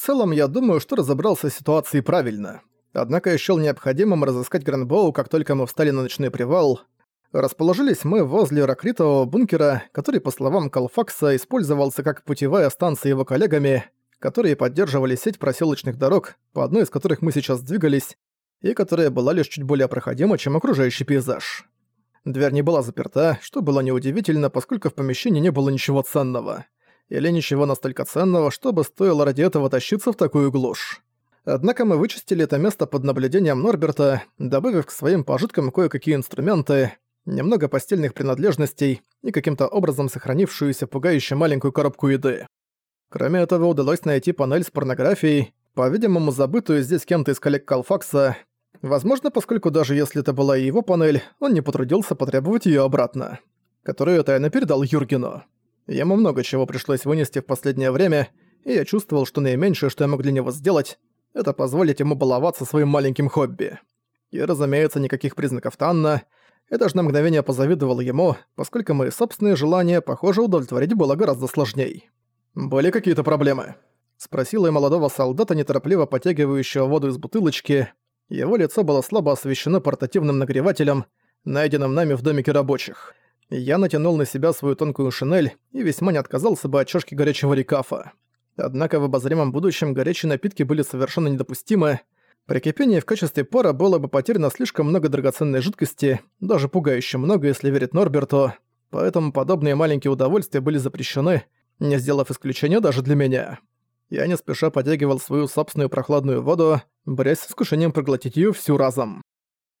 целом, я думаю, что разобрался с ситуацией правильно. Однако я счёл необходимым разыскать Грандбоу, как только мы встали на ночной привал. Расположились мы возле ракритового бункера, который, по словам Калфакса, использовался как путевая станция его коллегами, которые поддерживали сеть проселочных дорог, по одной из которых мы сейчас двигались, и которая была лишь чуть более проходима, чем окружающий пейзаж. Дверь не была заперта, что было неудивительно, поскольку в помещении не было ничего ценного. Или ничего настолько ценного, чтобы стоило ради этого тащиться в такую глушь. Однако мы вычистили это место под наблюдением Норберта, добавив к своим пожиткам кое-какие инструменты, немного постельных принадлежностей и каким-то образом сохранившуюся пугающе маленькую коробку еды. Кроме этого, удалось найти панель с порнографией, по-видимому, забытую здесь кем-то из коллег Калфакса. Возможно, поскольку даже если это была и его панель, он не потрудился потребовать её обратно, которую тайно передал Юргену. Ему много чего пришлось вынести в последнее время, и я чувствовал, что наименьшее, что я мог для него сделать, это позволить ему баловаться своим маленьким хобби. И, разумеется, никаких признаков Танна — я даже на мгновение позавидовал ему, поскольку мои собственные желания, похоже, удовлетворить было гораздо сложней. «Были какие-то проблемы?» Спросила я молодого солдата, неторопливо потягивающего воду из бутылочки. Его лицо было слабо освещено портативным нагревателем, найденным нами в домике рабочих. Я натянул на себя свою тонкую шинель и весьма не отказался бы от чашки горячего рекафа. Однако в обозримом будущем горячие напитки были совершенно недопустимы, при кипении в качестве пара было бы потеряно слишком много драгоценной жидкости, даже пугающе много, если верить Норберту, поэтому подобные маленькие удовольствия были запрещены, не сделав исключения даже для меня. Я не спеша подтягивал свою собственную прохладную воду, борясь с искушением проглотить ее всю разом.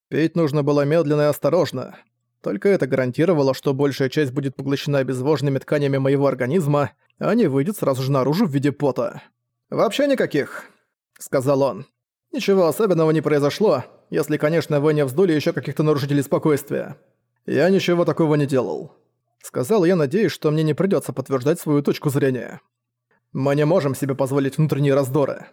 Пить нужно было медленно и осторожно. Только это гарантировало, что большая часть будет поглощена обезвоженными тканями моего организма, а не выйдет сразу же наружу в виде пота. «Вообще никаких», — сказал он. Ничего особенного не произошло, если, конечно, вы не вздули еще каких-то нарушителей спокойствия. Я ничего такого не делал. Сказал я, надеюсь, что мне не придется подтверждать свою точку зрения. Мы не можем себе позволить внутренние раздоры.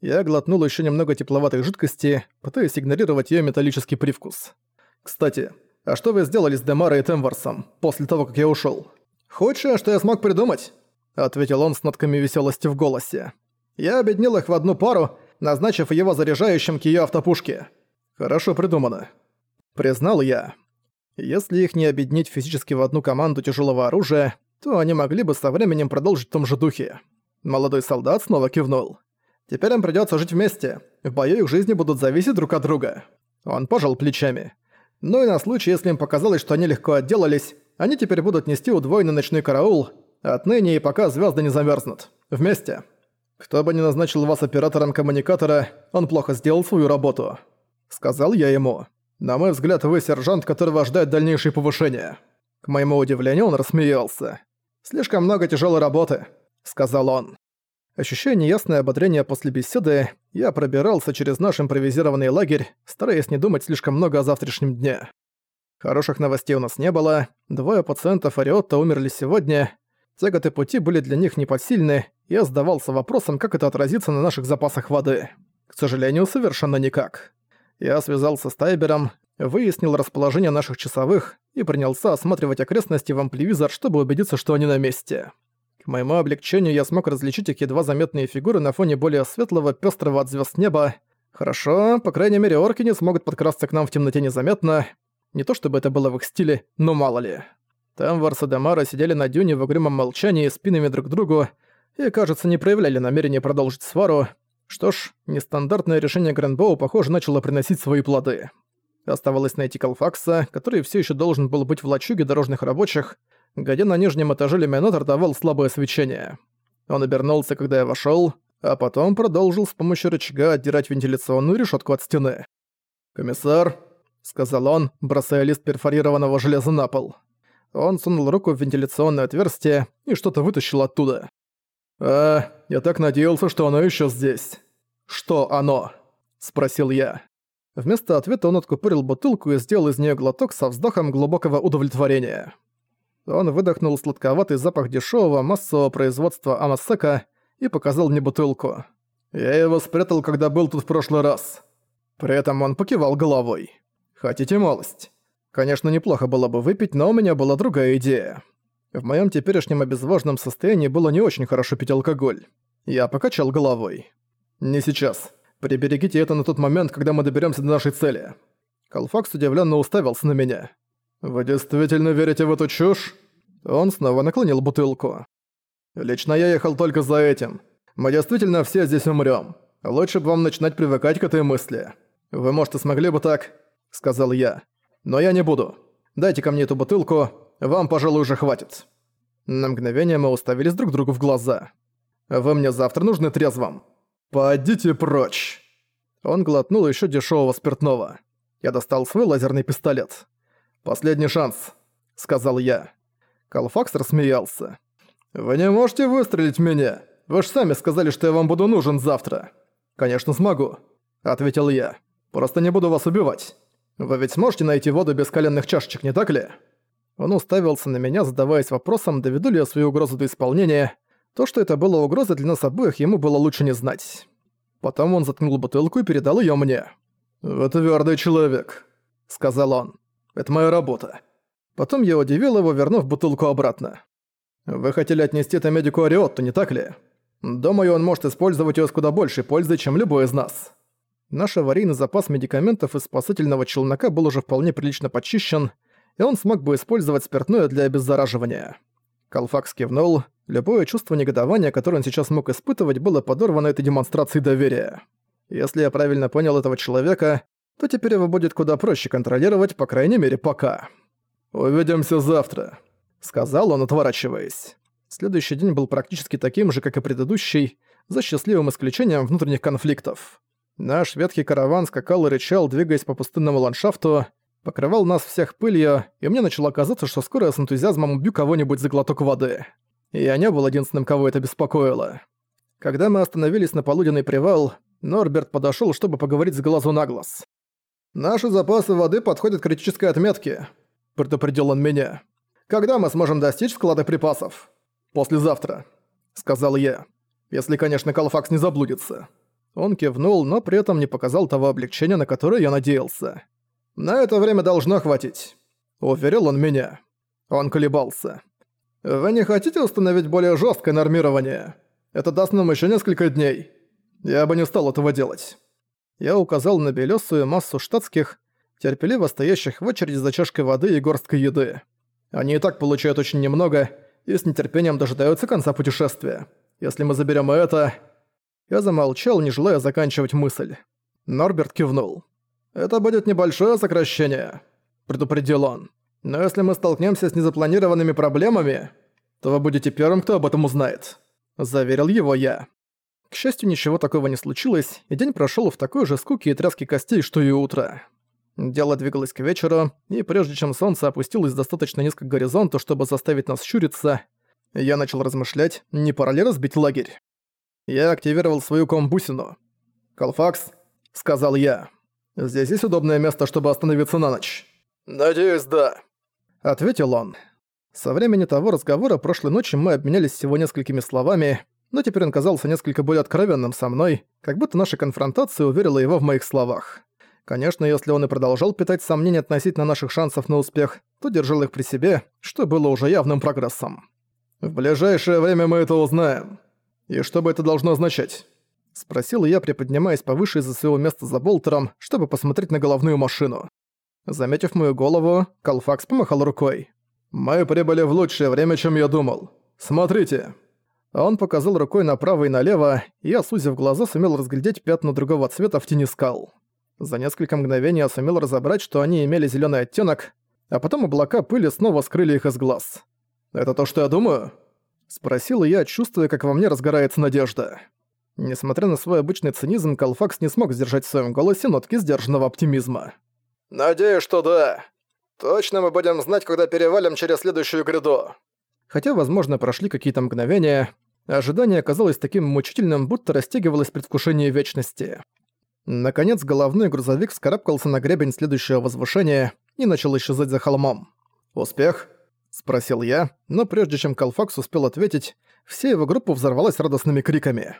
Я глотнул еще немного тепловатой жидкости, пытаясь игнорировать ее металлический привкус. Кстати, а что вы сделали с Демарой и Темварсом после того, как я ушел? Худшее, что я смог придумать, ответил он с нотками веселости в голосе. Я объединил их в одну пару назначив его заряжающим к её автопушке. Хорошо придумано. Признал я. Если их не объединить физически в одну команду тяжелого оружия, то они могли бы со временем продолжить в том же духе. Молодой солдат снова кивнул. Теперь им придётся жить вместе. В бою их жизни будут зависеть друг от друга. Он пожал плечами. Ну и на случай, если им показалось, что они легко отделались, они теперь будут нести удвоенный ночной караул, отныне и пока звезды не замерзнут. Вместе. «Кто бы ни назначил вас оператором коммуникатора, он плохо сделал свою работу», — сказал я ему. «На мой взгляд, вы сержант, которого ожидает дальнейшее повышение». К моему удивлению, он рассмеялся. «Слишком много тяжелой работы», — сказал он. Ощущая неясное ободрение после беседы, я пробирался через наш импровизированный лагерь, стараясь не думать слишком много о завтрашнем дне. Хороших новостей у нас не было, двое пациентов Ариотта умерли сегодня, тяготы пути были для них непосильны, я задавался вопросом, как это отразится на наших запасах воды. К сожалению, совершенно никак. Я связался с Тайбером, выяснил расположение наших часовых и принялся осматривать окрестности в ампливизор, чтобы убедиться, что они на месте. К моему облегчению я смог различить их едва заметные фигуры на фоне более светлого, пестрого от звезд неба. Хорошо, по крайней мере, орки не смогут подкрасться к нам в темноте незаметно. Не то чтобы это было в их стиле, но мало ли. Там Варс и сидели на дюне в угрюмом молчании, спинами друг к другу, и, кажется, не проявляли намерения продолжить свару. Что ж, нестандартное решение Грэнбоу, похоже, начало приносить свои плоды. Оставалось найти Калфакса, который все еще должен был быть в лачуге дорожных рабочих, где на нижнем этаже люминатор давал слабое свечение. Он обернулся, когда я вошел, а потом продолжил с помощью рычага отдирать вентиляционную решетку от стены. «Комиссар», — сказал он, бросая лист перфорированного железа на пол. Он сунул руку в вентиляционное отверстие и что-то вытащил оттуда. «А, я так надеялся, что оно еще здесь». «Что оно?» – спросил я. Вместо ответа он откупорил бутылку и сделал из нее глоток со вздохом глубокого удовлетворения. Он выдохнул сладковатый запах дешевого массового производства Амасека и показал мне бутылку. «Я его спрятал, когда был тут в прошлый раз». При этом он покивал головой. «Хотите малость?» Конечно, неплохо было бы выпить, но у меня была другая идея. В моем теперешнем обезвоженном состоянии было не очень хорошо пить алкоголь. Я покачал головой. «Не сейчас. Приберегите это на тот момент, когда мы доберемся до нашей цели». Колфакс удивленно уставился на меня. «Вы действительно верите в эту чушь?» Он снова наклонил бутылку. «Лично я ехал только за этим. Мы действительно все здесь умрем. Лучше бы вам начинать привыкать к этой мысли. Вы, может, и смогли бы так», — сказал я. «Но я не буду. Дайте ко мне эту бутылку, вам, пожалуй, уже хватит». На мгновение мы уставились друг другу в глаза. «Вы мне завтра нужны трезвым». «Подите прочь!» Он глотнул еще дешевого спиртного. Я достал свой лазерный пистолет. «Последний шанс», — сказал я. Калфакс рассмеялся. «Вы не можете выстрелить меня. Вы ж сами сказали, что я вам буду нужен завтра». «Конечно смогу», — ответил я. «Просто не буду вас убивать. Вы ведь сможете найти воду без коленных чашечек, не так ли?» Он уставился на меня, задаваясь вопросом, доведу ли я свою угрозу до исполнения. То, что это было угрозой для нас обоих, ему было лучше не знать. Потом он заткнул бутылку и передал её мне. «Вы твёрдый человек», — сказал он. «Это моя работа». Потом я удивил его, вернув бутылку обратно. «Вы хотели отнести это медику Ариотту, не так ли? Думаю, он может использовать её с куда большей пользой, чем любой из нас». Наш аварийный запас медикаментов из спасательного челнока был уже вполне прилично почищен, и он смог бы использовать спиртное для обеззараживания. Калфакс кивнул. Любое чувство негодования, которое он сейчас мог испытывать, было подорвано этой демонстрацией доверия. Если я правильно понял этого человека, то теперь его будет куда проще контролировать, по крайней мере, пока. «Увидимся завтра», — сказал он, отворачиваясь. Следующий день был практически таким же, как и предыдущий, за счастливым исключением внутренних конфликтов. Наш ветхий караван скакал и рычал, двигаясь по пустынному ландшафту, покрывал нас всех пылью, и мне начало казаться, что скоро я с энтузиазмом убью кого-нибудь за глоток воды. И я не был единственным, кого это беспокоило. Когда мы остановились на полуденный привал, Норберт подошёл, чтобы поговорить с глазу на глаз. «Наши запасы воды подходят к критической отметке», — предупредил он меня. «Когда мы сможем достичь склада припасов?» «Послезавтра», — сказал я. «Если, конечно, Калфакс не заблудится». Он кивнул, но при этом не показал того облегчения, на которое я надеялся. «На это время должно хватить», — уверил он меня. Он колебался. «Вы не хотите установить более жесткое нормирование? Это даст нам еще несколько дней. Я бы не стал этого делать». Я указал на белесую массу штатских, терпеливо стоящих в очереди за чашкой воды и горсткой еды. Они и так получают очень немного и с нетерпением дожидаются конца путешествия. Если мы заберем это... Я замолчал, не желая заканчивать мысль. Норберт кивнул. «Это будет небольшое сокращение», — предупредил он. «Но если мы столкнемся с незапланированными проблемами, то вы будете первым, кто об этом узнает», — заверил его я. К счастью, ничего такого не случилось, и день прошел в такой же скуке и тряске костей, что и утро. Дело двигалось к вечеру, и прежде чем солнце опустилось достаточно низко к горизонту, чтобы заставить нас щуриться, я начал размышлять, не пора ли разбить лагерь. Я активировал свою комбусину. «Колфакс», — сказал я. Здесь есть удобное место, чтобы остановиться на ночь?» «Надеюсь, да», — ответил он. Со времени того разговора прошлой ночью мы обменялись всего несколькими словами, но теперь он казался несколько более откровенным со мной, как будто наша конфронтация уверила его в моих словах. Конечно, если он и продолжал питать сомнения относительно наших шансов на успех, то держал их при себе, что было уже явным прогрессом. «В ближайшее время мы это узнаем. И что бы это должно означать?» Спросил я, приподнимаясь повыше из-за своего места за болтером, чтобы посмотреть на головную машину. Заметив мою голову, Калфакс помахал рукой. «Мы прибыли в лучшее время, чем я думал. Смотрите!» Он показал рукой направо и налево, и я, сузив глаза, сумел разглядеть пятна другого цвета в тени скал. За несколько мгновений я сумел разобрать, что они имели зеленый оттенок, а потом облака пыли снова скрыли их из глаз. «Это то, что я думаю?» Спросил я, чувствуя, как во мне разгорается надежда. Несмотря на свой обычный цинизм, Калфакс не смог сдержать в своем голосе нотки сдержанного оптимизма. «Надеюсь, что да. Точно мы будем знать, когда перевалим через следующую гряду». Хотя, возможно, прошли какие-то мгновения, ожидание оказалось таким мучительным, будто растягивалось предвкушение вечности. Наконец, головной грузовик вскарабкался на гребень следующего возвышения и начал исчезать за холмом. «Успех?» – спросил я, но прежде чем Калфакс успел ответить, вся его группа взорвалась радостными криками.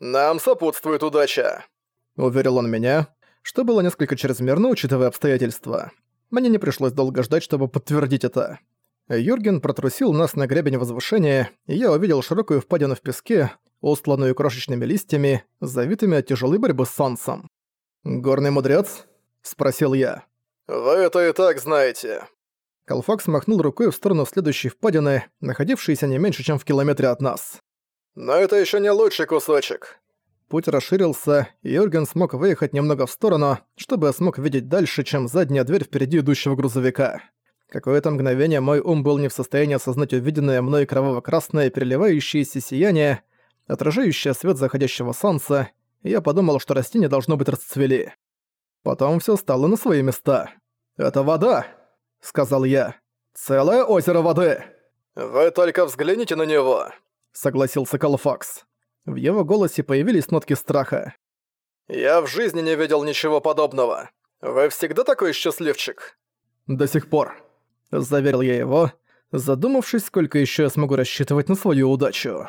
«Нам сопутствует удача», — уверил он меня, что было несколько чрезмерно, учитывая обстоятельства. Мне не пришлось долго ждать, чтобы подтвердить это. Юрген протрусил нас на гребень возвышения, и я увидел широкую впадину в песке, устланную крошечными листьями, завитыми от тяжелой борьбы с солнцем. «Горный мудрец?» — спросил я. «Вы это и так знаете». Калфакс махнул рукой в сторону следующей впадины, находившейся не меньше, чем в километре от нас. «Но это еще не лучший кусочек». Путь расширился, и Юрген смог выехать немного в сторону, чтобы я смог видеть дальше, чем задняя дверь впереди идущего грузовика. Какое-то мгновение мой ум был не в состоянии осознать увиденное мной кроваво-красное переливающееся сияние, отражающее свет заходящего солнца, и я подумал, что растения должно быть расцвели. Потом все стало на свои места. «Это вода!» — сказал я. «Целое озеро воды!» «Вы только взгляните на него!» — согласился Калфакс. В его голосе появились нотки страха. «Я в жизни не видел ничего подобного. Вы всегда такой счастливчик?» «До сих пор», — заверил я его, задумавшись, сколько еще я смогу рассчитывать на свою удачу.